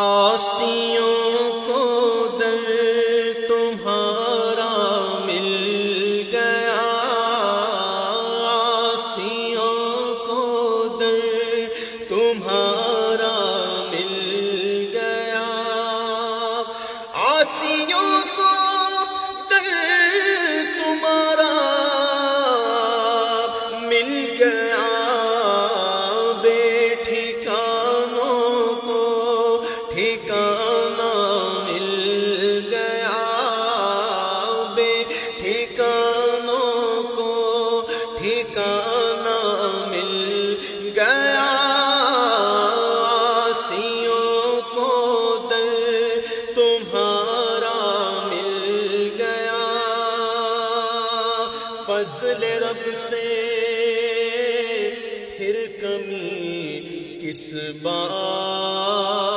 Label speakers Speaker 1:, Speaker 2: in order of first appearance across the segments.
Speaker 1: آسیوں کو در تمہارا مل گیا۔ آسیوں کو در تمہارا مل گیا۔ آسیوں کو ٹھکانوں کو ٹھکانا مل گیا۔ آسیوں کو در تمہارا مل گیا۔ فضل رب سے پھر کمی کس بات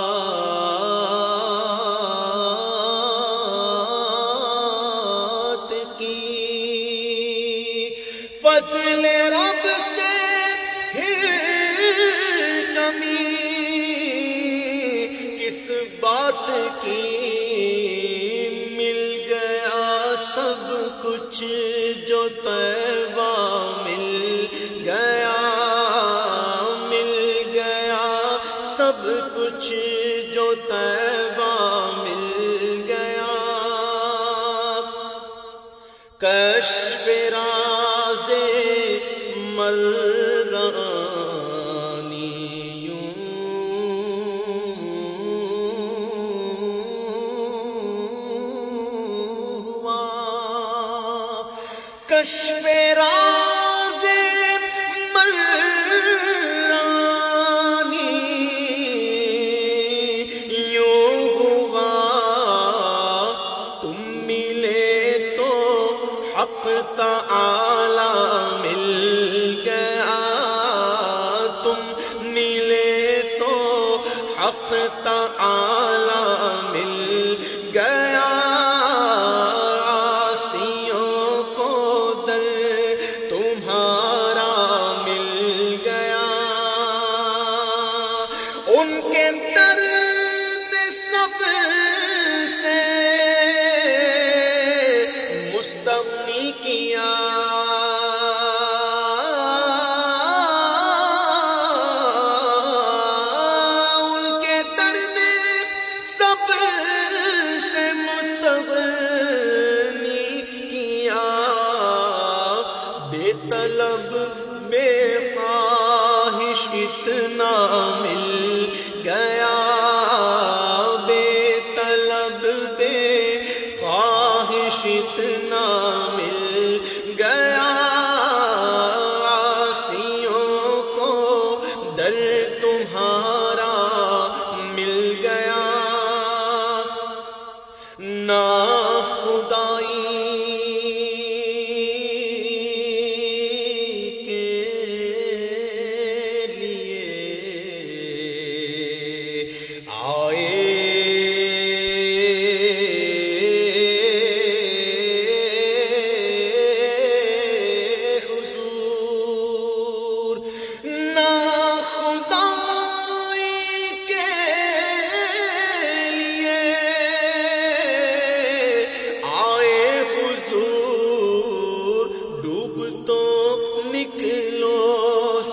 Speaker 1: کچھ جو طیبہ مل گیا مل گیا۔ سب کچھ جو طیبہ مل گیا۔ کش راز مل کشف راز مرانی یوں ہوا تم ملے تو حق تعالی اتنا مل گیا۔ آسیوں کو در تمہارا مل گیا۔ نا خدائی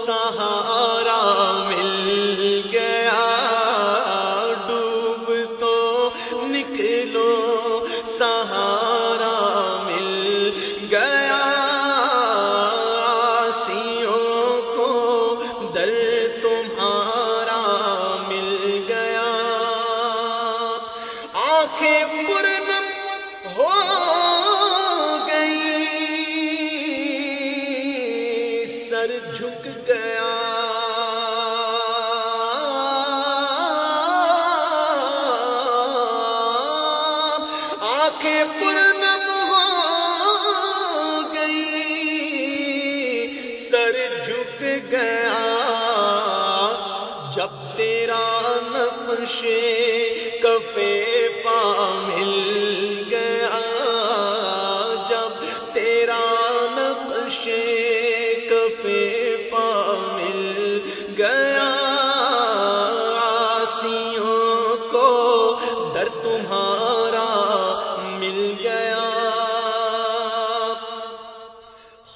Speaker 1: سہارا کے پر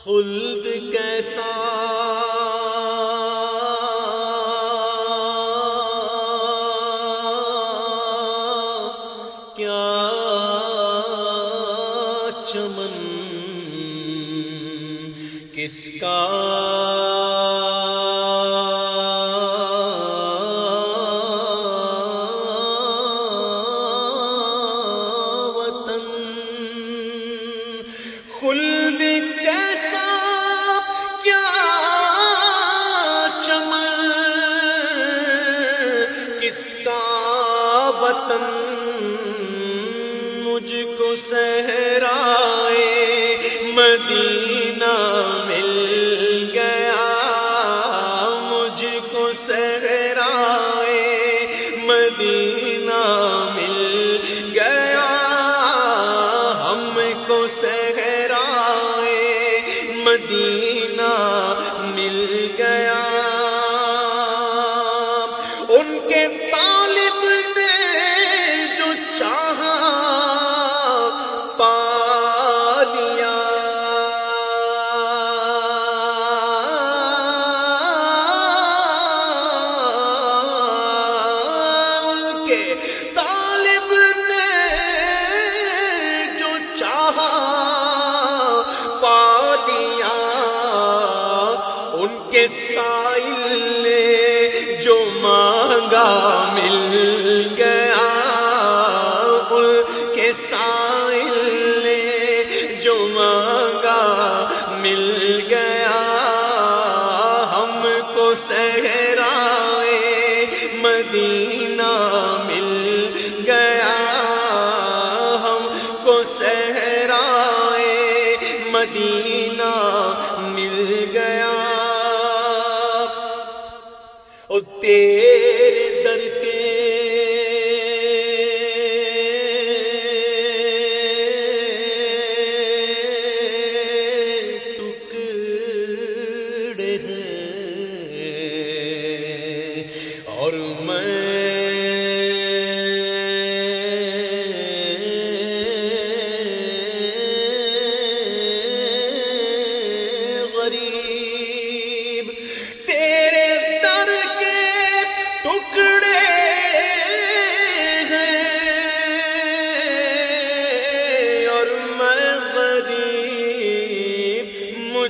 Speaker 1: خلد کیسا وطن مجھ کو سہرائے مدینہ مل گیا۔ مجھ کو سہرائے مدینہ مل گیا۔ ہم کو سہرائے مدینہ کے سائل نے جو مانگا مل گیا، ان کے سائل نے جو مانگا مل گیا۔ ہم کو سہرائے مدینہ مل او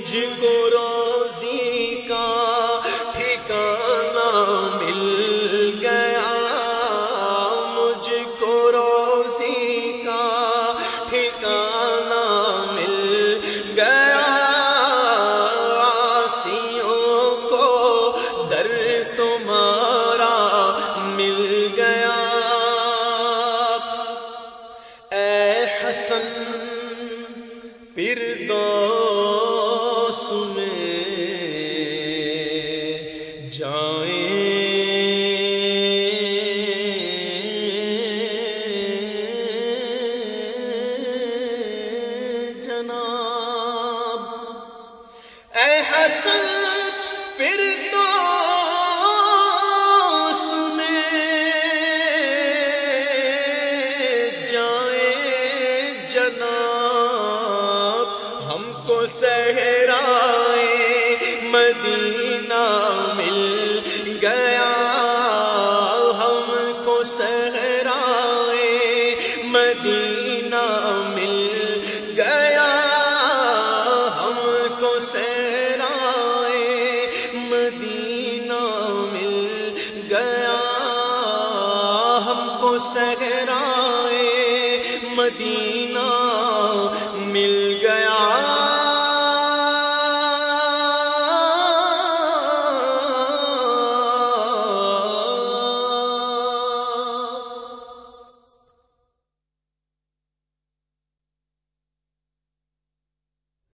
Speaker 1: مجھ کو مدینہ مل گیا۔ ہم کو سہرائے مدینہ مل گیا۔ ہم کو سہرائے مدینہ مل گیا۔ ہم کو سہرائے مدینہ مل گیا۔